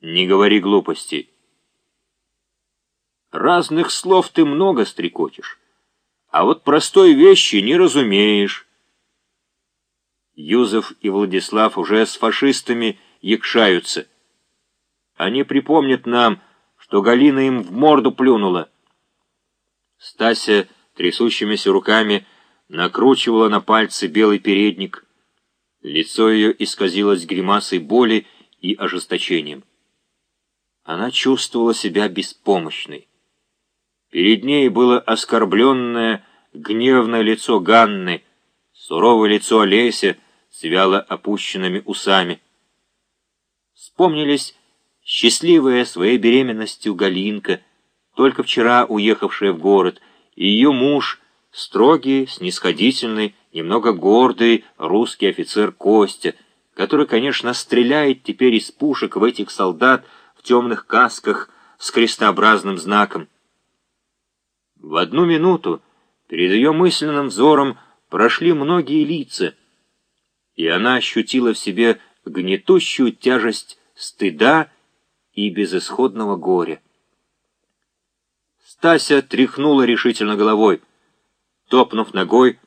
Не говори глупостей. Разных слов ты много стрекочешь, а вот простой вещи не разумеешь. Юзов и Владислав уже с фашистами якшаются. Они припомнят нам, что Галина им в морду плюнула. Стася трясущимися руками накручивала на пальцы белый передник. Лицо ее исказилось гримасой боли и ожесточением. Она чувствовала себя беспомощной. Перед ней было оскорбленное, гневное лицо Ганны, суровое лицо Олеся с вяло опущенными усами. Вспомнились счастливая своей беременностью Галинка, только вчера уехавшая в город, и ее муж, строгий, снисходительный, немного гордый русский офицер Костя, который, конечно, стреляет теперь из пушек в этих солдат, в темных касках с крестообразным знаком. В одну минуту перед ее мысленным взором прошли многие лица, и она ощутила в себе гнетущую тяжесть стыда и безысходного горя. Стася тряхнула решительно головой. Топнув ногой,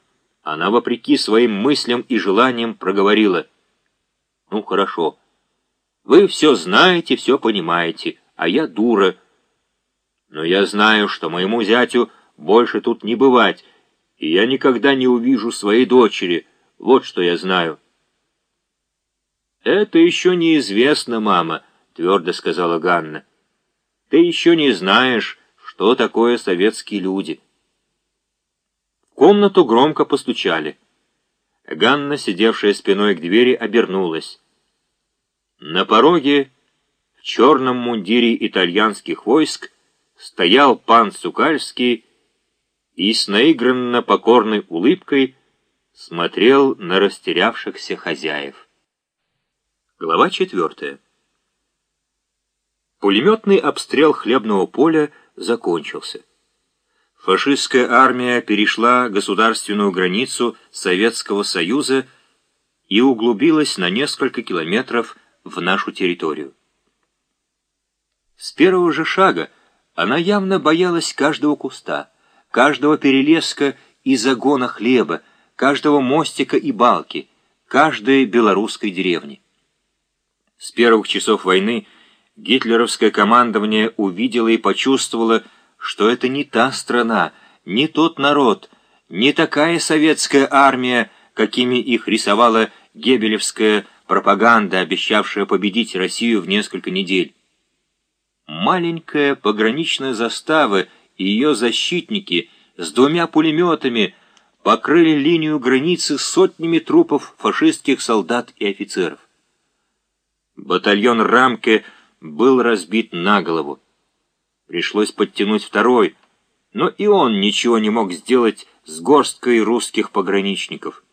она, вопреки своим мыслям и желаниям, проговорила. «Ну, хорошо». Вы все знаете, все понимаете, а я дура. Но я знаю, что моему зятю больше тут не бывать, и я никогда не увижу своей дочери. Вот что я знаю. «Это еще неизвестно, мама», — твердо сказала Ганна. «Ты еще не знаешь, что такое советские люди». В комнату громко постучали. Ганна, сидевшая спиной к двери, обернулась. На пороге в черном мундире итальянских войск стоял пан Сукальский и с наигранно покорной улыбкой смотрел на растерявшихся хозяев. Глава четвертая. Пулеметный обстрел хлебного поля закончился. Фашистская армия перешла государственную границу Советского Союза и углубилась на несколько километров в нашу территорию. С первого же шага она явно боялась каждого куста, каждого перелеска и загона хлеба, каждого мостика и балки, каждой белорусской деревни. С первых часов войны гитлеровское командование увидело и почувствовало, что это не та страна, не тот народ, не такая советская армия, какими их рисовала Гебелевская пропаганда, обещавшая победить Россию в несколько недель. Маленькая пограничная застава и ее защитники с двумя пулеметами покрыли линию границы сотнями трупов фашистских солдат и офицеров. Батальон Рамке был разбит на голову. Пришлось подтянуть второй, но и он ничего не мог сделать с горсткой русских пограничников.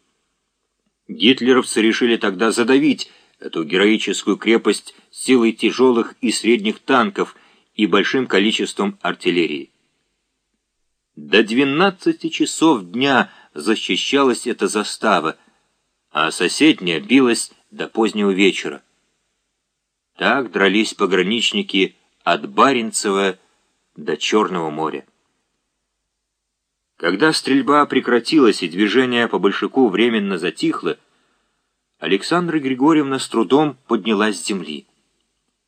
Гитлеровцы решили тогда задавить эту героическую крепость силой тяжелых и средних танков и большим количеством артиллерии. До 12 часов дня защищалась эта застава, а соседняя билась до позднего вечера. Так дрались пограничники от Баренцева до Черного моря. Когда стрельба прекратилась и движение по большаку временно затихло, Александра Григорьевна с трудом поднялась с земли.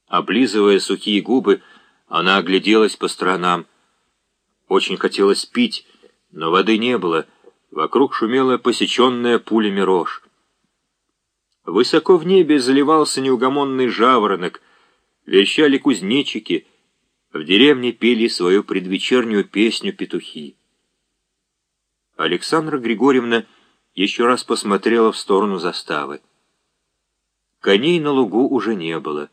Облизывая сухие губы, она огляделась по сторонам. Очень хотелось пить, но воды не было. Вокруг шумела посеченная пулями рожь. Высоко в небе заливался неугомонный жаворонок, верещали кузнечики, в деревне пели свою предвечернюю песню петухи. Александра Григорьевна еще раз посмотрела в сторону заставы. Коней на лугу уже не было.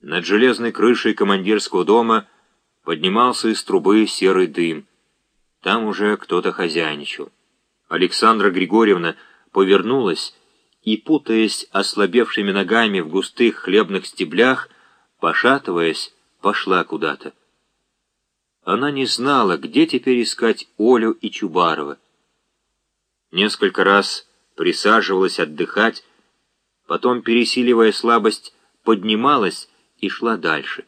Над железной крышей командирского дома поднимался из трубы серый дым. Там уже кто-то хозяйничал. Александра Григорьевна повернулась и, путаясь ослабевшими ногами в густых хлебных стеблях, пошатываясь, пошла куда-то. Она не знала, где теперь искать Олю и Чубарова. Несколько раз присаживалась отдыхать, потом, пересиливая слабость, поднималась и шла дальше.